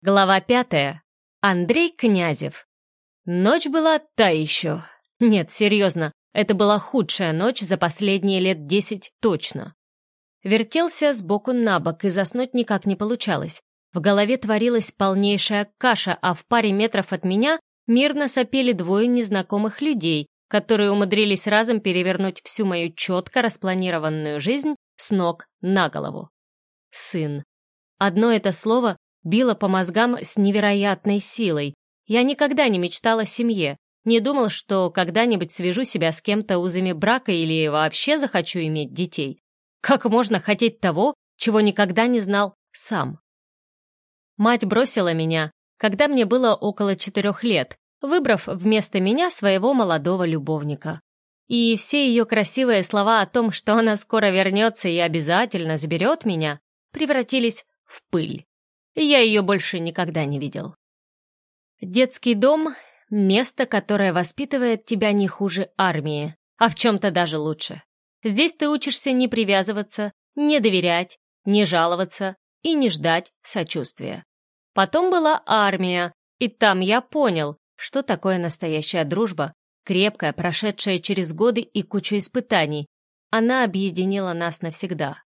Глава пятая. Андрей Князев. Ночь была та еще. Нет, серьезно, это была худшая ночь за последние лет десять точно. Вертелся сбоку на бок, и заснуть никак не получалось. В голове творилась полнейшая каша, а в паре метров от меня мирно сопели двое незнакомых людей, которые умудрились разом перевернуть всю мою четко распланированную жизнь с ног на голову. Сын. Одно это слово било по мозгам с невероятной силой. Я никогда не мечтала о семье, не думал, что когда-нибудь свяжу себя с кем-то узами брака или вообще захочу иметь детей. Как можно хотеть того, чего никогда не знал сам? Мать бросила меня, когда мне было около четырех лет, выбрав вместо меня своего молодого любовника. И все ее красивые слова о том, что она скоро вернется и обязательно заберет меня, превратились в пыль и я ее больше никогда не видел. Детский дом — место, которое воспитывает тебя не хуже армии, а в чем-то даже лучше. Здесь ты учишься не привязываться, не доверять, не жаловаться и не ждать сочувствия. Потом была армия, и там я понял, что такое настоящая дружба, крепкая, прошедшая через годы и кучу испытаний. Она объединила нас навсегда.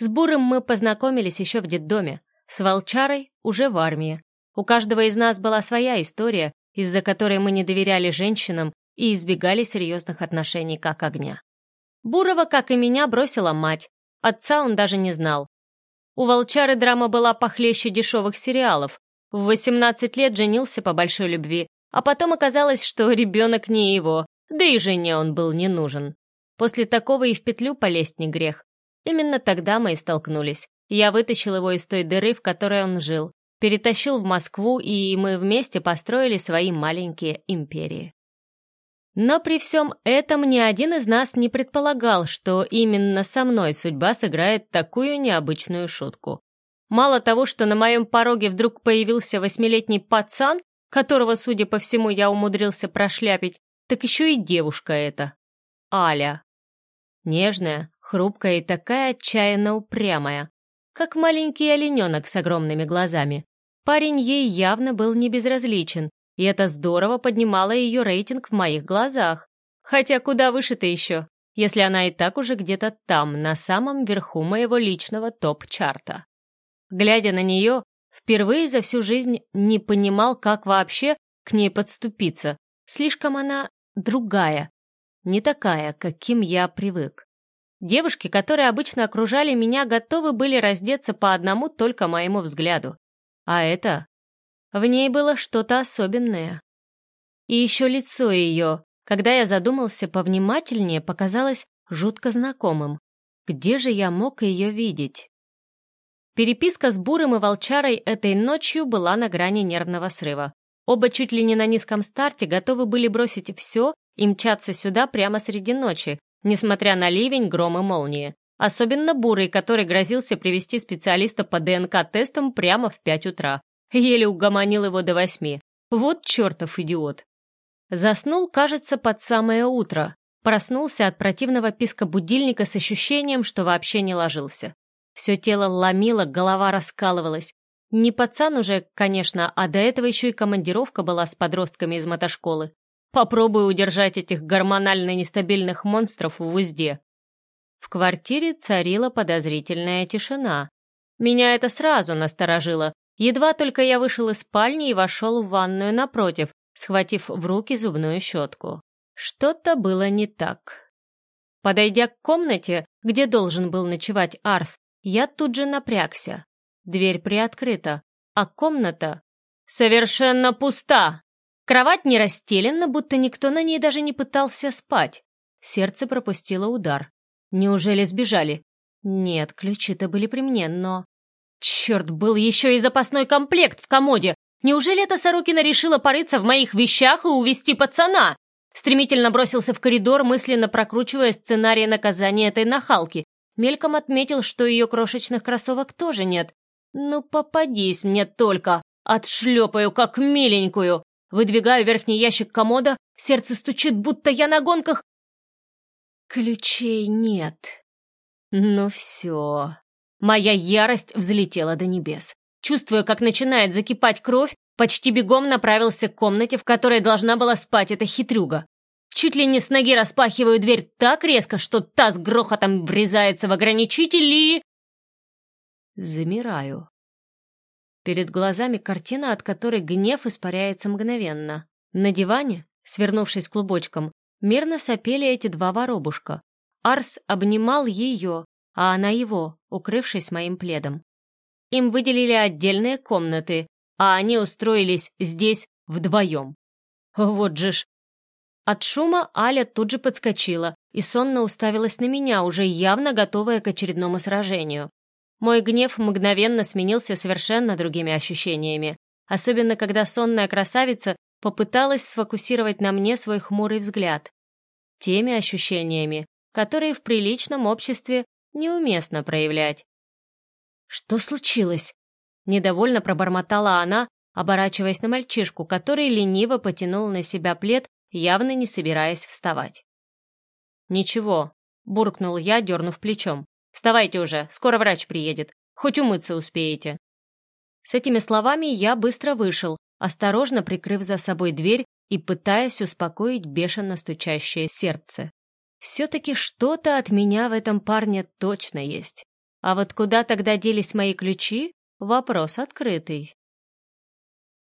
С Бурым мы познакомились еще в детдоме, с волчарой уже в армии. У каждого из нас была своя история, из-за которой мы не доверяли женщинам и избегали серьезных отношений как огня. Бурова, как и меня, бросила мать. Отца он даже не знал. У волчары драма была похлеще дешевых сериалов. В 18 лет женился по большой любви, а потом оказалось, что ребенок не его, да и жене он был не нужен. После такого и в петлю полезть не грех. Именно тогда мы и столкнулись. Я вытащил его из той дыры, в которой он жил, перетащил в Москву, и мы вместе построили свои маленькие империи. Но при всем этом ни один из нас не предполагал, что именно со мной судьба сыграет такую необычную шутку. Мало того, что на моем пороге вдруг появился восьмилетний пацан, которого, судя по всему, я умудрился прошляпить, так еще и девушка эта. Аля. Нежная, хрупкая и такая отчаянно упрямая как маленький олененок с огромными глазами. Парень ей явно был не безразличен, и это здорово поднимало ее рейтинг в моих глазах. Хотя куда выше-то еще, если она и так уже где-то там, на самом верху моего личного топ-чарта. Глядя на нее, впервые за всю жизнь не понимал, как вообще к ней подступиться. Слишком она другая, не такая, каким я привык. Девушки, которые обычно окружали меня, готовы были раздеться по одному только моему взгляду. А это... В ней было что-то особенное. И еще лицо ее, когда я задумался повнимательнее, показалось жутко знакомым. Где же я мог ее видеть? Переписка с Бурым и Волчарой этой ночью была на грани нервного срыва. Оба чуть ли не на низком старте готовы были бросить все и мчаться сюда прямо среди ночи, несмотря на ливень, гром и молнии. Особенно Бурый, который грозился привести специалиста по ДНК-тестам прямо в пять утра. Еле угомонил его до восьми. Вот чертов идиот. Заснул, кажется, под самое утро. Проснулся от противного писка будильника с ощущением, что вообще не ложился. Все тело ломило, голова раскалывалась. Не пацан уже, конечно, а до этого еще и командировка была с подростками из мотошколы. Попробую удержать этих гормонально нестабильных монстров в узде. В квартире царила подозрительная тишина. Меня это сразу насторожило. Едва только я вышел из спальни и вошел в ванную напротив, схватив в руки зубную щетку. Что-то было не так. Подойдя к комнате, где должен был ночевать Арс, я тут же напрягся. Дверь приоткрыта, а комната совершенно пуста. Кровать не расстелена, будто никто на ней даже не пытался спать. Сердце пропустило удар. Неужели сбежали? Нет, ключи-то были при мне, но... Черт, был еще и запасной комплект в комоде! Неужели эта Сорокина решила порыться в моих вещах и увести пацана? Стремительно бросился в коридор, мысленно прокручивая сценарий наказания этой нахалки. Мельком отметил, что ее крошечных кроссовок тоже нет. Ну, попадись мне только! Отшлепаю, как миленькую! Выдвигаю верхний ящик комода, сердце стучит, будто я на гонках. Ключей нет. Ну все. Моя ярость взлетела до небес. чувствуя, как начинает закипать кровь, почти бегом направился к комнате, в которой должна была спать эта хитрюга. Чуть ли не с ноги распахиваю дверь так резко, что та с грохотом врезается в ограничитель и... Замираю. Перед глазами картина, от которой гнев испаряется мгновенно. На диване, свернувшись клубочком, мирно сопели эти два воробушка. Арс обнимал ее, а она его, укрывшись моим пледом. Им выделили отдельные комнаты, а они устроились здесь вдвоем. Вот же ж. От шума Аля тут же подскочила и сонно уставилась на меня, уже явно готовая к очередному сражению. Мой гнев мгновенно сменился совершенно другими ощущениями, особенно когда сонная красавица попыталась сфокусировать на мне свой хмурый взгляд. Теми ощущениями, которые в приличном обществе неуместно проявлять. «Что случилось?» — недовольно пробормотала она, оборачиваясь на мальчишку, который лениво потянул на себя плед, явно не собираясь вставать. «Ничего», — буркнул я, дернув плечом. «Вставайте уже, скоро врач приедет. Хоть умыться успеете». С этими словами я быстро вышел, осторожно прикрыв за собой дверь и пытаясь успокоить бешено стучащее сердце. Все-таки что-то от меня в этом парне точно есть. А вот куда тогда делись мои ключи? Вопрос открытый.